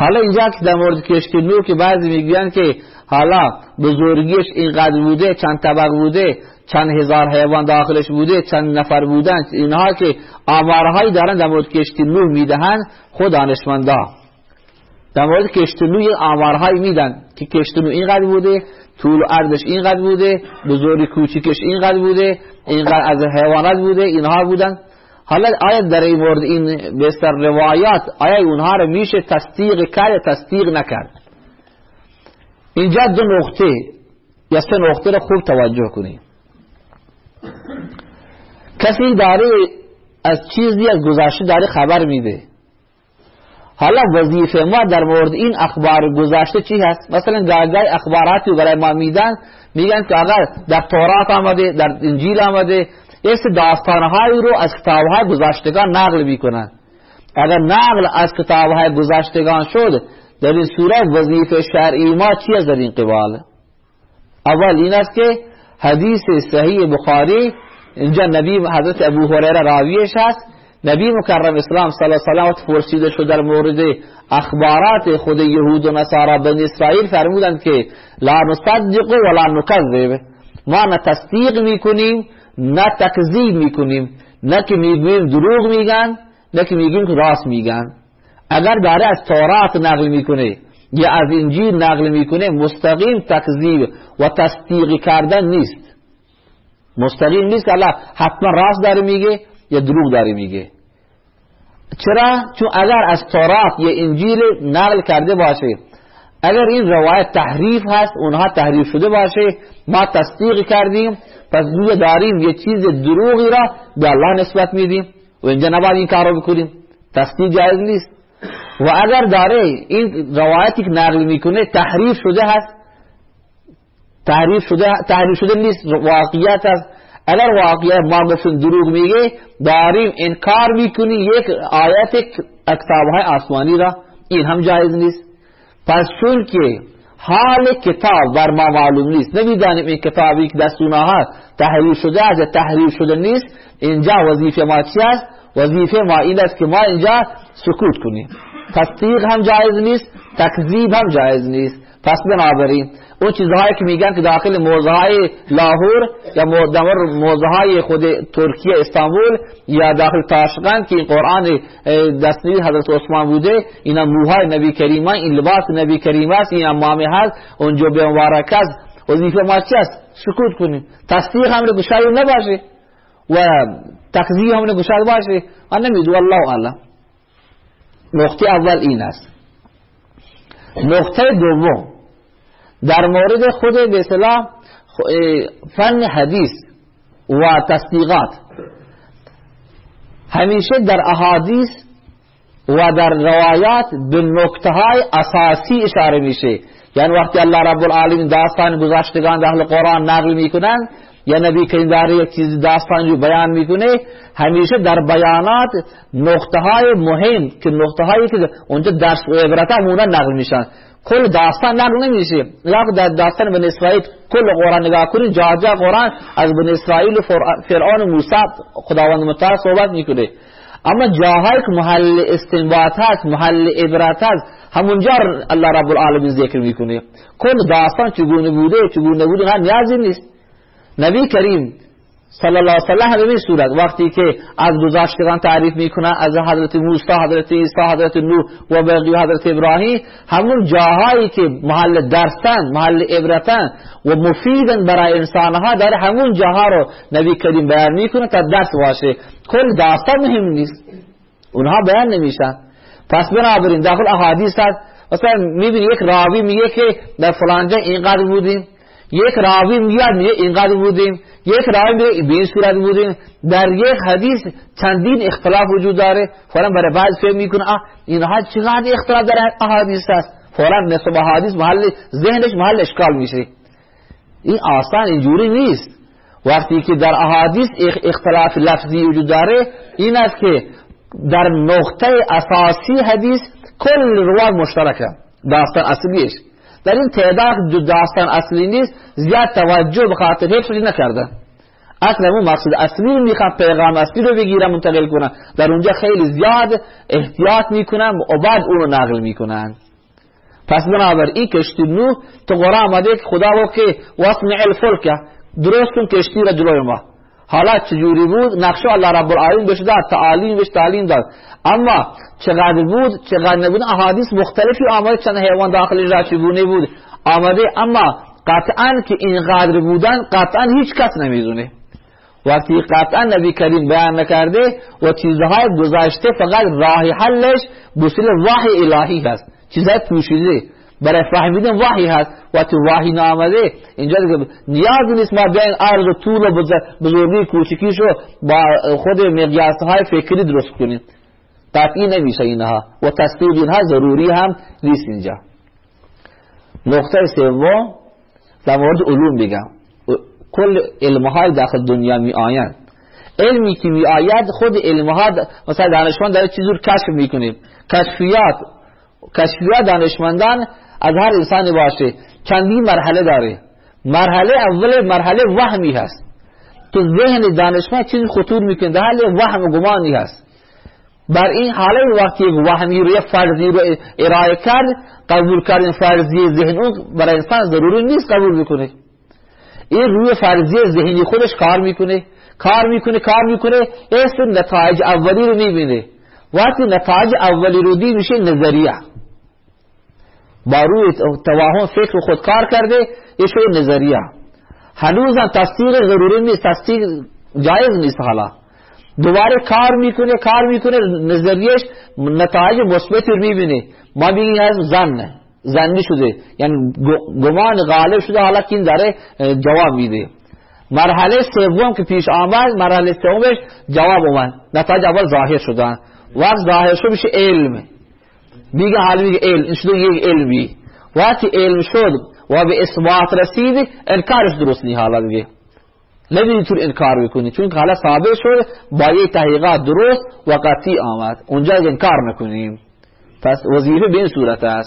حالا اینجا که در مورد کشتی نو که بعضی می‌گوین که حالا بزرگیش اینقدر بوده چند طبق بوده چند هزار حیوان داخلش بوده چند نفر بودن اینها که آمارهایی دارن در مورد کشتی نو می‌دهن خود دانشمندا. در مورد کشتی نو آمارهایی میدن که کشتی نو اینقدر بوده طول عرضش اینقدر بوده بزرگی کوچیکش اینقدر بوده اینقدر از حیوانات بوده اینها بودن. حالا آیا در این مورد این بستر روایات آیا اونها رو میشه تصدیق کرد تصدیق نکرد. اینجا دو نقطه یا سه نقطه رو خوب توجه کنید کسی داره از چیزی از گذشته داره خبر میده. حالا وظیفه ما در مورد این اخبار گذشته چی هست؟ مثلا گاگای اخباراتی برای ما میدن میگن که اگر در تورات آمده در انجیل آمده است داستانهایی رو از کتابهای گذشتگان نقل می‌کنن. اگر نقل از کتابهای گذشتگان شد در این صورت وظیفه شرعی ما چی از این قبال؟ اول این است که حدیث صحیح بخاری اینجا نبی حضرت ابو هریره راویش هست. نبی مکرم اسلام صلی الله علیه و فرسیده شد در مورد اخبارات خود یهود و نصارا بن اسرائیل فرمودند که لا نصدق ولا نکذب. ما نه تصدیق می‌کنیم نه تکذیب می‌کنیم. نه که می‌گویم دروغ میگن نه که میگیم که راست میگن. اگر داره از تورات نقل می‌کنه یا از انجیل نقل می‌کنه مستقیم تکذیب و تصدیق کردن نیست. مستقیم نیست که الله حتما راست داره میگه یا دروغ داره میگه. چرا؟ چون اگر از تورات یا انجیل نقل کرده باشه اگر این روایت تحریف هست اونها تحریف شده باشه ما تصدیق کردیم پس روی داریم یه چیز دروغی را به الله نسبت میدیم و اینجا نباید این کار رو بکنیم. تصدیق جایز نیست. و اگر داره این روایتی که نقل می‌کنه تحریف شده هست تحریف شده تحریف شده نیست واقعیت هست اگر واقعیت ما بسن دروغ میگه داریم انکار می‌کنی یک آیت اکتابهای آسمانی را. این هم جایز نیست. پس چون که حال کتاب بر ما معلوم نیست نمی‌دانیم این کتابی که دستونه ها تحریف شده از تحریف شده نیست اینجا وظیفه ما چی است؟ وظیفه ما این است که ما اینجا سکوت کنیم. تصدیق هم جایز نیست تکذیب هم جایز نیست. پس بنابراین اون چیزهایی که میگن که داخل موزه های لاهور یا موزه های خود ترکیه استانبول یا داخل تاشقند که قرآن دستنوی حضرت عثمان بوده اینا موهای نبی کریمه این لباس نبی کریمه است این امامه هست اونجا به مبارک است. وظیفه ما چی است؟ سکوت کنیم. تصدیق هم گشایی نباشه. و تکذیب هم گشاد باشه. من نمیدو الله اعلم. نقطه اول این است. نقطه دوم. در مورد خود به اصطلاح فن حدیث و تصدیقات. همیشه در احادیث و در روایات به نکته های اساسی اشاره میشه. یعنی وقتی الله رب العالمین داستان گذشتگان اهل قرآن نقل می‌کنن یا نبی کریم داره یک چیز داستان جو بیان می‌کنه همیشه در بیانات نقطه های مهم که نقطه هایی که اونجا درس و عبرت نقل میشن. کل داستان نقل نمیشه. یا در داستان بن اسرائیل کل قرآن نگاه کنید جا جا قرآن از بن اسرائیل و فرعون و موسی خداوند متعال صحبت می‌کنه. اما جاهایی که محل استنباط هست محل عبرت هست همونجا الله رب العالمین ذکر می‌کنه. کل داستان چگونه بوده چگونه بوده نیازی نیست. نبی کریم صلی الله علیه و به صورت وقتی که از گذشتگان تعریف می‌کنن از حضرت موسی حضرت عیسی حضرت نوح و بقیه حضرت ابراهیم همون جاهایی که محل درستن محل عبرتن و مفیدن برای انسانها در همون جاها رو نبی کریم بیان می‌کنه تا درس باشه. کل داستان مهم نیست. اونها بیان نمیشن. پس بنابراین داخل احادیث هست. مثلا می‌بینی یک راوی میگه که در فلانجا اینقدر بودیم. یک راوی میاد میگه اینقدر بودیم. یک راوی میگه به این صورت بودیم. در یک حدیث چندین اختلاف وجود داره. فورا برای بعض فهم می‌کنه آه اینها چقدر اختلاف در احادیث هست فورا نصب احادیث محل ذهنش محل اشکال میشه. این آسان اینجوری نیست. وقتی که در احادیث اختلاف لفظی وجود داره این است که در نقطه اساسی حدیث کل رواد مشترکه. داستان اصلیش. در این تعداد داستان اصلی نیست زیاد توجه به خاطر حفظ نکرده. اصلا اون مقصود اصلی رو می‌خواد پیغام اصلی رو بگیرن منتقل کنن در اونجا خیلی زیاد احتیاط می‌کنن و بعد اون رو نقل می‌کنن. پس بنابر این کشتی نوح تو قرآن آمده که خدا گفت که وصنع الفلک درست کن کشتی را جلوی ما. حالا چجوری بود؟ نقشه الله رب العالمین بهش داد تعالیم بهش تعلیم داد. اما چقدر بود؟ چقدر نبود؟ احادیث مختلفی آمده چند حیوان داخل را چگونه بود؟ آمده اما قطعا که اینقدر بودن قطعا هیچ کس نمی‌دونه. وقتی قطعا نبی کریم بیان نکرده و چیزهای گذاشته فقط راه حلش بسیل وحی الهی هست. چیزهای پوشیده. برای فهمیدن وحی هست. وقتی وحی نامده اینجا دیگه نیاز نیست ما بیاین عرض و طول و بزرگی کوچکیشو با خود مقیاسهای فکری درست کنیم. قطعی نمیشه اینها. و تصدیق اینها ضروری هم نیست اینجا. نقطه سوم در مورد علوم بگم. کل علمهای داخل دنیا می آیند علمی که می آید خود علمها مثلا دانشمند داره چیزی رو کشف می‌کنیم کشفیات. کشفیات دانشمندان از هر انسان باشه. چندی مرحله داره. مرحله اول مرحله وهمی هست. تو ذهن دانشمند چیزی خطور می‌کنه در حال وهم و گمانی هست. بر این حاله وقتی وهمی رو یک فرضی رو ارائه کرد قبول کردن فرضی ذهن اون برای انسان ضروری نیست قبول بکنه. این روی فرضی ذهنی خودش کار می‌کنه. کار می‌کنه کار می‌کنه. اسم نتایج اولی رو می‌بینه. وقتی نتایج اولی رو دی میشه نظریه. با روی توهم فکر خود کار کرده یه شو نظریه. هنوز هم ضروری نیست تصدیق جایز نیست حالا. دوباره کار می‌کنه کار می‌کنه نظریش نتایج مثبت رو می‌بینه. ما بگیم از زن زنی شده. یعنی گمان غالب شده حالا که این داره جواب میده. مرحله سوم که پیش آمد مرحله سومش جواب اومد. نتایج اول ظاهر شدن. وقت ظاهر شد میشه علم. میگه حالا میگه علم این شده یک علمی وقتی علم شد و به اثبات رسید انکارش درست نی حالا دیگه نمی‌دونی طور انکار بکنی چون حالا ثابت شد با یک تحقیقات درست و قطعی آمد اونجا انکار نکنیم پس وظیفه به این صورت است